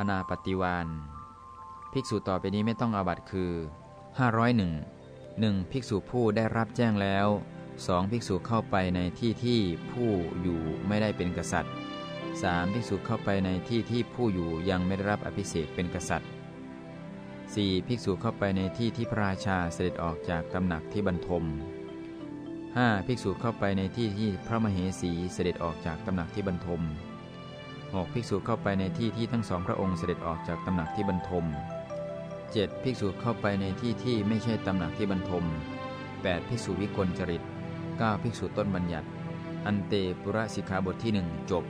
อนาปฏิวานภิกษุต่อไปนี้ไม่ต้องอาบัตคือ 501 1. ภิกษุผู้ได้รับแจ้งแล้ว 2. ภิกษุเข้าไปในที่ที่ผู้อยู่ไม่ได้เป็นกษัตริย์ 3. ภิกษุเข้าไปในที่ที่ผู้อยู่ยังไม่ได้รับอภิเษกเป็นกษัตริย์ 4. ภิกษุเข้าไปในที่ที่พระราชาเสด็จออกจากตำหนักที่บรรทม 5. ภิกษุเข้าไปในที่ที่พระมเหสีเสด็จออกจากตำหนักที่บรรทม 6. ภิกษุเข้าไปในที่ที่ทั้งสองพระองค์เสด็จออกจากตำหนักที่บรรทม 7. ภิกษุเข้าไปในที่ที่ไม่ใช่ตำหนักที่บรรทม 8. ภิกษุวิกลจริต 9. ภิกษุต้นบัญญัติ อันเตปุระสิกขาบทที่หนึ่งจบ